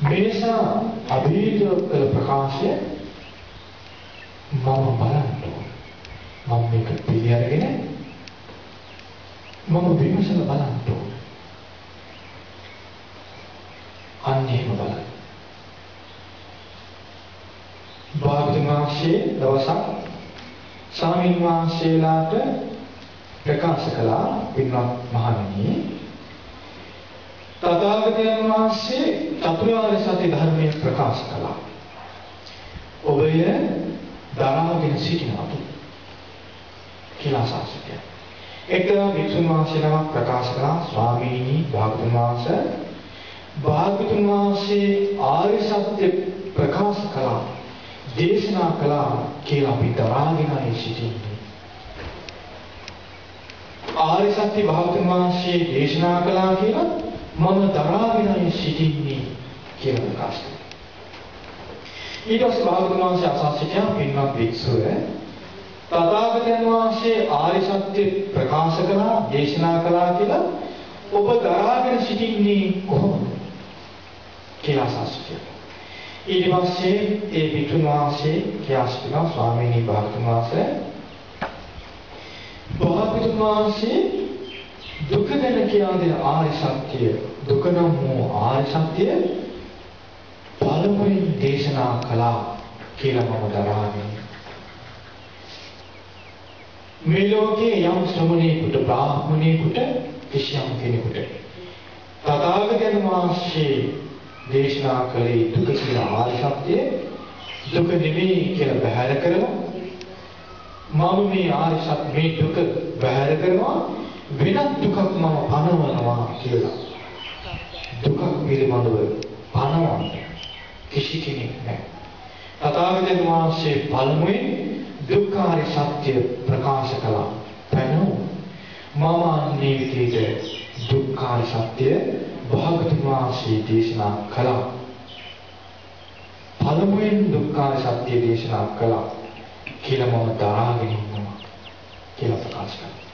මේසා අභීතව කළ ප්‍රකාශය මම බලන්න මම මේක පිළි අරගෙන මම විමසලා බලන්න ඕන. අන්න එහෙම බලන්න. භාගතුන් වහන්සේ දවසක් ස්වාමීන් වහන්සේලාට ප්‍රකාශ කළා පින්වත් මහණෙනි තථාගතයන් වහන්සේ චතුරාර්ය සත්‍ය ධර්මයේ ප්‍රකාශ කළා. ඔබය දරාගෙන සිටිනවද කියලා සාසිතය. එක්තරා වික්ෂුන් වහන්සේ නමක් ප්‍රකාශ කළා ස්වාමීනි භාගතුන් වහන්සේ භාගතුන් වහන්සේ ආර්ය සත්‍ය ප්‍රකාශ කළා දේශනා කළා කියලා අපි දරාගෙනයි සිටින්නේ. ආර්ය සත්‍ය භාගතුන් වහන්සේ දේශනා කළා කියලා මම දරාගෙනයි සිටින්නේ කියලා ප්‍රකාශ කළා. ඊට පස්සේ භාගතුන් වහන්සේ අසස්සිතා පින්වත් භික්ෂුව තථාගතයන් වහන්සේ ආර්ය සත්‍ය ප්‍රකාශ කළා දේශනා කළා කියලා ඔබ දරාගෙන සිටින්නේ කොහොමද කියලා අසස්සිතා. ඊට පස්සේ ඒ භික්ෂුන් වහන්සේ කියා සිටිනවා ස්වාමීනි භාගතුන් වහන්සේ භාගතුන් වහන්සේ දුක ගැන කියා දෙන ආර්ය සත්‍ය දුක නම් වූ ආර්ය සත්‍ය පළමුවෙන් දේශනා කළා කියලා මම දරාගෙන. මේ ලෝකයේ යම් ශ්‍රමණේකට බ්‍රාහ්මණේකට කිසියම් කෙනෙකුට තථාගතයන් වහන්සේ දේශනා කළේ දුක කියලා ආර්ය සත්‍ය දුක නෙමෙයි කියලා බහැර කරලා මම මේ ආර්ය සත්‍ය මේ දුක බහැර කරනවා වෙනත් දුකක් මම පනවනවා කියලා දුක පිළිබඳව පනවන්න කිසි කෙනෙක් නැහැ. තථාගතයන් වහන්සේ පළමුවෙන් දුක්ඛාරි සත්‍ය ප්‍රකාශ කළා. පැනෝ මම අන්නේ විදිහට දුක්ඛාරි සත්‍ය භාගතුන් වහන්සේ දේශනා කළා. පළමුවෙන් දුක්ඛාරි සත්‍ය දේශනා කළා කියලා මම දරාගෙන ඉන්නවා කියලා ප්‍රකාශ කළා.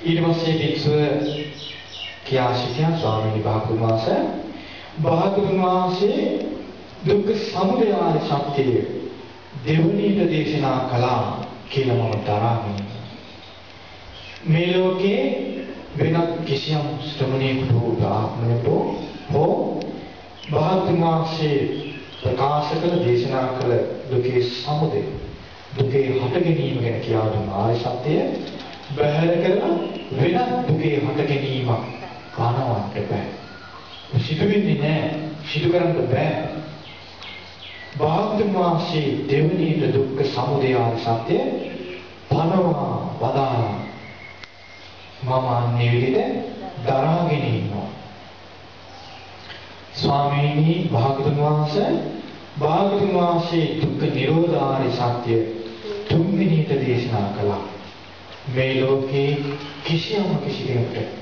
ඊට පස්සේ භික්ෂුව කියා සිටියා ස්වාමීනි භාගතුන් වහන්සේ. භාගතුන් වහන්සේ දුක්ඛ සමුදය ආර්ය සත්‍යය දෙවනීට දේශනා කළා කියලා මම දරාගෙන මේ ලෝකේ වෙනත් කිසියම් ශ්‍රමණයෙකුට හෝ බ්‍රාහ්මණයෙකුට හෝ භාගතුන් වහන්සේ ප්‍රකාශ කළ දේශනා කළ දුකේ සමුදය දුකේ හට ගැනීම ගැන කියා දුන්න ආර්ය සත්‍යය බහැර කරලා වෙනත් දුකේ හට ගැනීමක් කනවන්න බෑ. සිදු වෙන්නේ නැහැ. සිදු කරන්න බෑ. භාගතුන් වහන්සේ දෙවනීට දුක්ඛ සමුදය සත්‍ය පනවා වදාළා. මම අන්නේ විදිහට දරාගෙන ඉන්නවා. ස්වාමීනි භාගතුන් වහන්සේ භාගතුන් වහන්සේ දුක්ඛ නිරෝධාරි සත්‍ය තුන්වෙනිට දේශනා කළා. මේ ලෝකේ කිසියම් කිසි කෙනෙකුට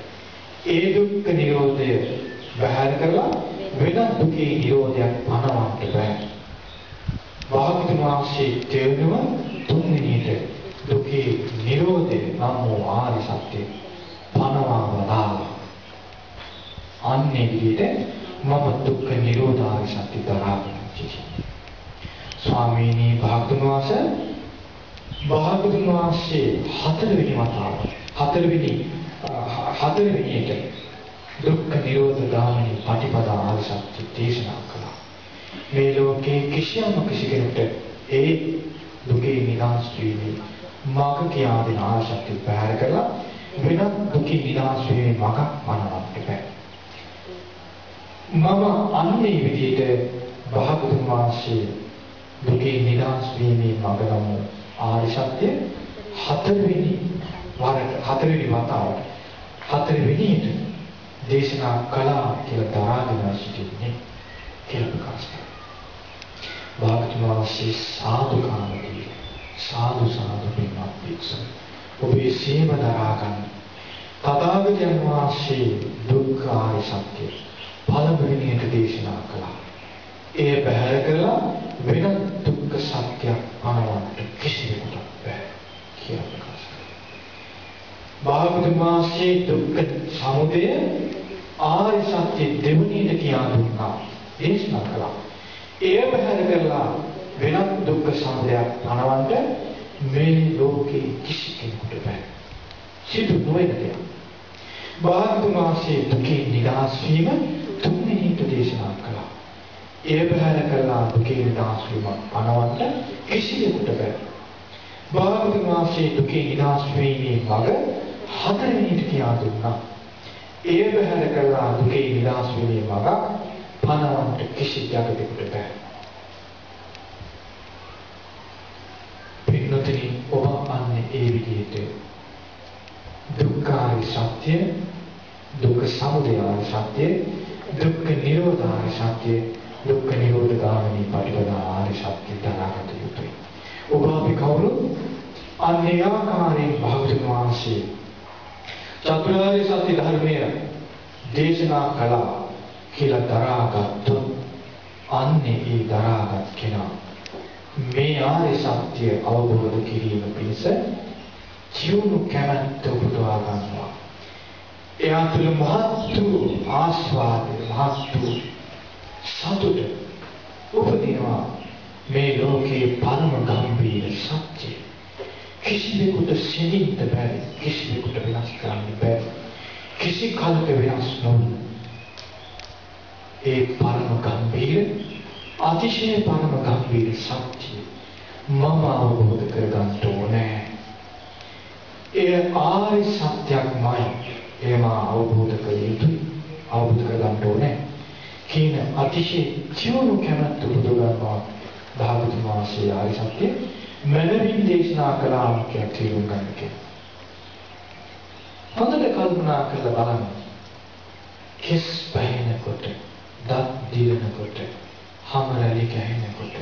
ඒ දුක්ඛ නිරෝධය බහැර කරලා වෙනත් දුකේ නිරෝධයක් පනවන්න බෑ. භාගතුන් වහන්සේ තේරුම තුන්වෙනියට දුකේ නිරෝධය නම් වූ ආරි සත්‍ය පනවා වදාළා. අන්නේ විදිහට මම දුක්ඛ නිරෝධාරි සත්‍ය දරාගෙන සිටිනවා. ස්වාමීනි භාගතුන් වහන්සේ භාගතුන් වහන්සේ හතරවෙනි වතාව හතරවෙනි හතරවෙනියට දුක්ඛ නිරෝධ ගාමිනී පටිපදා ආරි සත්‍ය දේශනා කළා. මේ ලෝකේ කිසියම් කිසි කෙනෙකුට ඒ දුකේ නිදහස් වීමේ මාර්ග කියා දෙන ආශක්තිය පැහැර කරලා වෙනත් දුකේ නිදහස් වීමේ මාර්ග පනවන්න බෑ. මම අන්නේ විදිහට භාගතුන් වහන්සේ දුකේ නිදහස් වීමේ මාර්ග නම් ආරි සත්‍ය හතරවෙනි වරට හතරවෙනි වතාවට හතරවෙනියට දේශනා කළා කියලා දරාගෙන සිටින්නේ කියලා ප්‍රකාශ කරනවා. භාගතුන් වහන්සේ සාදුකාරදී සාදු සාදු පින්වත් භික්ෂු ඔබේ සීම දරා ගන්න. තථාගතයන් වහන්සේ දුක්ඛ ආර්ය සත්‍ය පළමුවෙනියට දේශනා කළා. ඒ බහැර කරලා වෙන දුක්ඛ සත්‍යයක් පනවන්න කිසිවෙකුට බෑ කියලා ප්‍රකාශ කළා භාගතුන් වහන්සේ දුක්ඛ සමුදය ආර්ය සත්‍ය දෙවනියට කියා දුන්නා දේශනා කළා. එය බහැර කරලා වෙනත් දුක්ඛ සමුදයක් පනවන්න මේ ලෝකේ කිසි කෙනෙකුට බෑ. සිදු නොවන දෙයක්. භාගතුන් වහන්සේ දුකේ නිදහස් වීම තුන්වෙනි දේශනා කළා. එය බහැර කරලා දුකේ නිදහස් වීම පනවන්න කිසියෙකුට බෑ. භාගතුන් වහන්සේ දුකේ නිදහස් වීමේ මඟ හතරවෙනිට කියා දුන්නා. එය බහැර කරලා දුකේ නිදහස් වීමේ මඟ පනවන්න කිසි ජගතෙකුට බෑ. පින්නතනි ඔබ අන්නේ ඒ විදිහට දුක්ඛාරි සත්‍ය දුක්ඛ සමුදයාරි සත්‍ය දුක්ඛ නිරෝධාරි සත්‍ය දුක්ඛ නිරෝධ ගාමිනී පටිපදාරි සත්‍ය දරාගත යුතුයි. ඔබ අපි කවුරු අන්නේ ආකාරයෙන් භාගතුන් වහන්සේ චතුරාර්ය සත්‍ය ධර්මය දේශනා කළා කියලා දරාගත්තොත් අන්නේ ඒ දරාගත් කෙනා මේ ආර්ය සත්‍ය අවබෝධ කිරීම පිණිස ජීවුණු කැමැත්ත උපදවා ගන්නවා. එයා තුළ මහත් වූ ආස්වාදය, මහත් වූ සතුට උපදිනවා. මේ ලෝකේ පරම ගම්භීර සත්‍යය. කිසිවෙකුට සිඳින්න බැරි, කිසිවෙකුට වෙනස් කරන්න බැරි. කිසි කලක වෙනස් නොවන ඒ පරම ගම්භීර අතිශය පරම ගම්භීර සත්‍යය මම අවබෝධ කරගන්න ඕනේ. ඒ ආරි සත්‍යක්මයි එම අවබෝධ කළ යුතුයි. අවබෝධ කරගන්න ඕනේ. කියන අතිශය ජීවණු කැමැත්ත උපදව ගන්නවා භාගතුන් වහන්සේ ආරි සත්‍ය මනමින් දේශනා කළාම කියලා තේරුම් ගන්න කියලා. හොඳට කල්පනා කරලා බලන්න. කෙස් බහිනකොට, දත් දිරනකොට, හම රැලි ගැහෙනකොට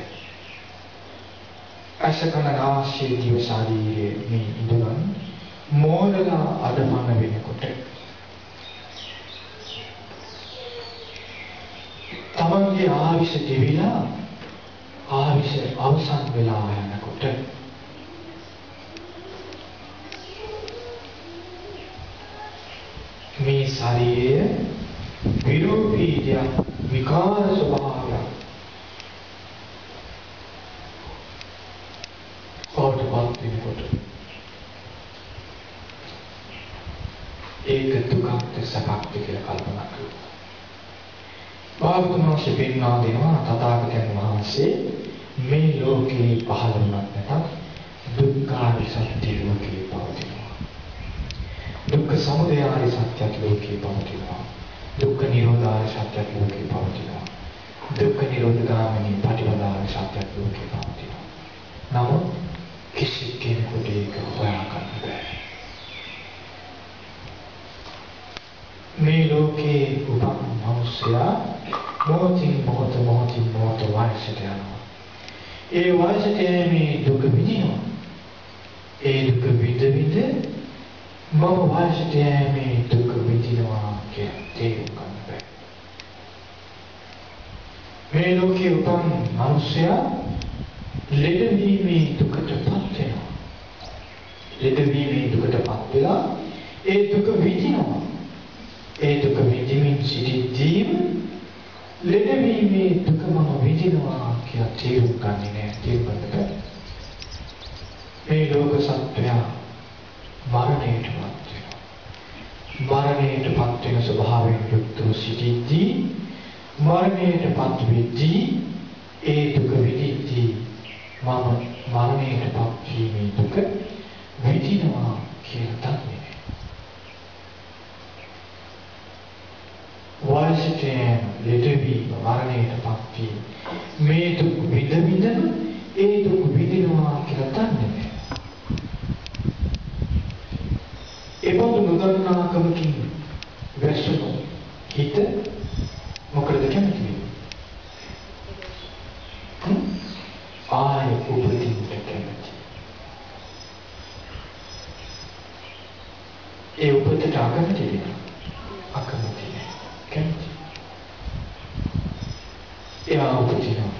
අසකන නාසය දිව ශරීරයේ මේ ඉඳුරන් මෝඩලා අදමන වෙනකොට තමන්ගේ ආවිෂ දෙවිලා ආවිෂ අවසන් වෙලා යනකොට මේ ශරීරය විරූපීය විකාර ස්වභාවයක්. බවටපත් වෙනකොට. ඒක දුකක්ද සැපක්ද කියලා කල්පනා කරනවා. භාගතුන් වහන්සේ පෙන්වා දෙනවා තථාගතයන් වහන්සේ මේ ලෝකේ පහළ වුණත් නැතත් දුක්ඛාරි සත්‍ය ලෝකේ පවතිනවා. දුක්ඛ සමුදය ආරි සත්‍යත් ලෝකේ පවතිනවා. දුක්ඛ නිරෝධාරි සත්‍යත් ලෝකේ පවතිනවා. දුක්ඛ නිරෝධ ගාමිනී පටිපදාරි සත්‍යත් ලෝකේ පවතිනවා. නමුත් කිසි කෙනෙකුට ඒක හොයාගන්න බෑ. මේ ලෝකේ උපන් මනුස්සයා මොහොතින් මොහොත මොහොතින් මොහොත වයසට යනවා. ඒ වයසට යෑමේ දුක විඳිනවා. ඒ දුක විඳ විඳ මම වයසට යෑමේ දුක විඳිනවා කියන තේරුම් ගන්න බෑ. මේ ලෝකේ උපන් මනුස්සයා ලෙඩවීමේ දුකටපත් වෙනවා. ලෙඩවීමේ දුකටපත් වෙලා ඒ දුක විඳිනවා. ඒ දුක විඳින්මින් සිටිද්දීම ලෙඩවීමේ දුක මම විඳිනවා කියලා තේරුම් ගන්නේ නැහැ තේරුම්කට. මේ ලෝක සත්‍යය මරණයටපත් වෙනවා. මරණයටපත් වෙන ස්වභාවයෙන් යුක්තව සිටිද්දී මරණයටපත් වෙද්දී ඒ දුක විඳිද්දී මම මරණයටපත් වීමේ දුක විඳිනවා කියලා දන්නේ වයසට යෑම, ලෙඩවීම, මරණයටපත් වීම මේ දුක් විඳ විඳම ඒ දුක් විඳිනවා කියලා දන්නේ නැහැ. ඒබඳු නොදන්නාකමකින් වැසුණු හිත මොකද කැමති වෙන්නේ? ආය උපදින්න කැමති. ඒ උපතට අකමැති වෙනවා. අකමැති නෑ. කැමති. එයා උපදිනවා.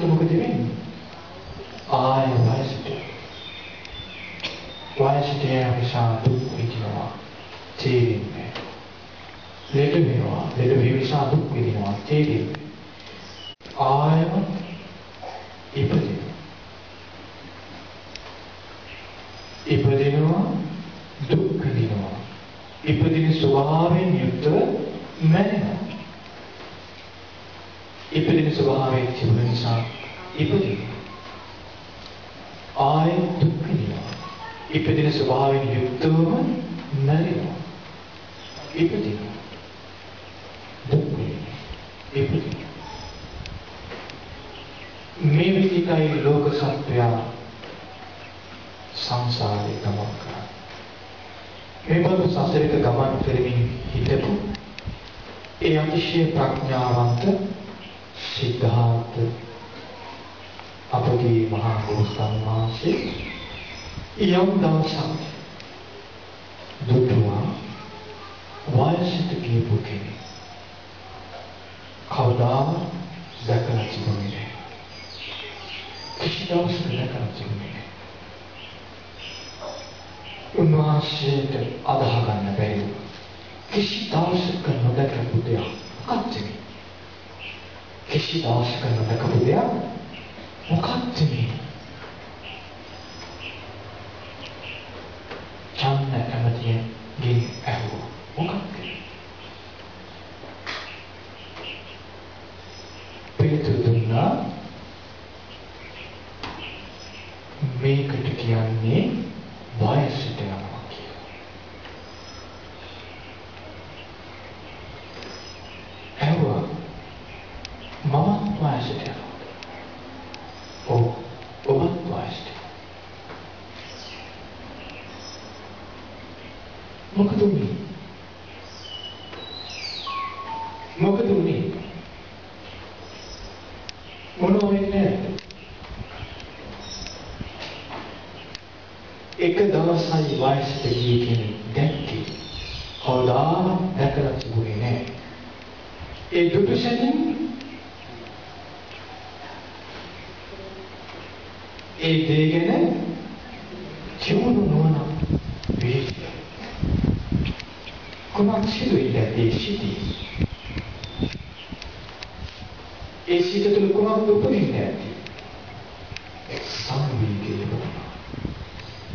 ඉපදුන කෙනාට මොකද වෙන්නේ? ආය වයසට. වයසට යන නිසා දුක් විඳිනවා. තේරෙන්නේ. ලෙඩ වෙනවා, ලෙඩ වීම නිසා දුක් විඳිනවා තේරෙන්නේ. ආයම ඉපදිනවා. ඉපදිනවා දුක් විඳිනවා. ඉපදින ස්වභාවයෙන් යුක්තව මැරෙනවා. ඉපදින ස්වභාවයෙන් තිබුණ නිසා ඉපදිනවා. ආය දුක් විඳිනවා. ඉපදින ස්වභාවයෙන් යුක්තවම මැරෙනවා. ඉපදිනවා. දුක් විඳිනවා. ඉපදිනවා. මේ විදිහටයි ලෝක සත්‍යය සංසාරේ ගමන් කරන්නේ. මේ බඳු සසරේක ගමන් කරමින් හිටපු ඒ අතිශය ප්‍රඥාවන්ත සිද්ධාර්ථ අපගේ මහා බෝසත්න් වහන්සේ යම් දවසක් දුටුවා වයසට ගියපු කෙනෙක්. කවදා දැකලා තිබුණේ නැහැ. කිසි දවසක දැකලා තිබුණේ නැහැ. උන්වහන්සේට අදාහ ගන්න බැරි කිසි දවසක නොදකපු දෙයක් මොකක්ද මේ? කිසි දවසක නොදකපු දෙයක් මොකක්ද මේ? චන්න කැමතියෙන් ගෙන් ඇහුවා. මොකක්ද? පිළිතුරු දුන්නා මේකට කියන්නේ වයසට යනවා කියලා. ඇහුවා මමත් වයසට යනවා. මොකද උනේ? මොකද උනේ? මොනව වෙන්නේ? එක දවසයි වයසට ගිය කෙනෙක් දැක්කේ. කවදාවත් දැකලා තිබුණේ නැහැ. ඒ දුටුසෙනින් ඒ දේ ගැන චුණු නොවන වේදික. කුමක් සිදුවිද ඒ සිටි? ඒ සිට තුළ කුමක් උපදින්නේ නැති? සංවේගය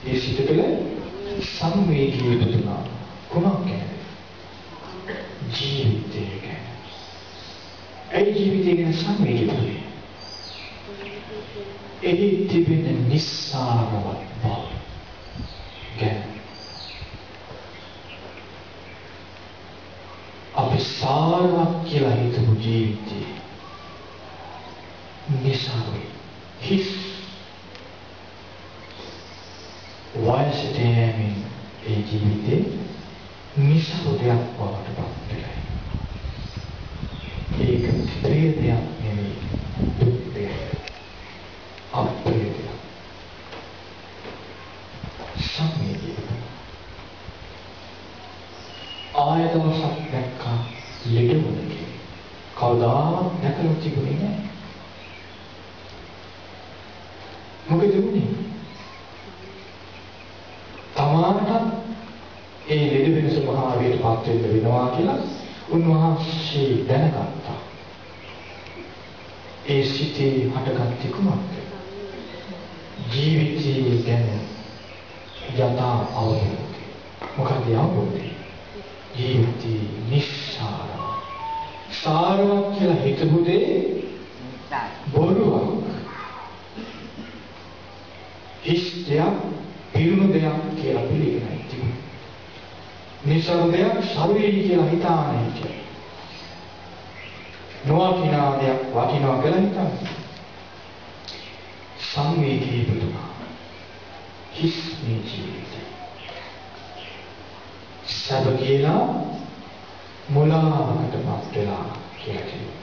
ඒ සිට තුළ සංවේගය උපදිනවා. කුමක් ගැන? ජීවිතය ගැන. ඒ ජීවිතය ගැන සංවේගය උපදින්නේ. එහි තිබෙන නිස්සාරවත් බව ගැන අපි සාරවත් කියලා හිතපු ජීවිතේ නිසාරයි හිස් වයසට යෑමෙන් ඒ ජීවිතේ නිසරු දෙයක් බවට පත් වෙලා ඒක ප්‍රිය දෙයක් නෙවෙයි දුක් දෙයක් අප්‍රිය දෙයක් සංවේදී ආය දවසක් දැක්කා ලෙඩවලගේ කවදාවත් දැකලා තිබුණේ නැහැ මොකද වුනේ තමාටත් ඒ ලෙඩ වෙන ස්වභාවයට පත් වෙන්න වෙනවා කියලා උන්වහන්සේ දැනගත්තා. ඒ සිටේ හටගත්තේ කුමක්ද ජීවිතය ගැන යථා අවබෝධය. මොකද අවබෝධය? ජීවිතය නිස්සාර සාරවත් කියලා හිතපු දේ බොරුවක්. හිස් දෙයක් පිරුණු දෙයක් කියලා පිළිගන්නයි තිබුණේ. නිසරු දෙයක් සරුවේයි කියලා හිතානේ හිටියා. නොවකිනා දෙයක් වකිනවා කියලා හිතන්නේ. සංවේගී පුදුමා. හිස් මේ ජීවිතේ. සබ කියලා මුලාවකටපත් වෙලා කියලා කියනවා.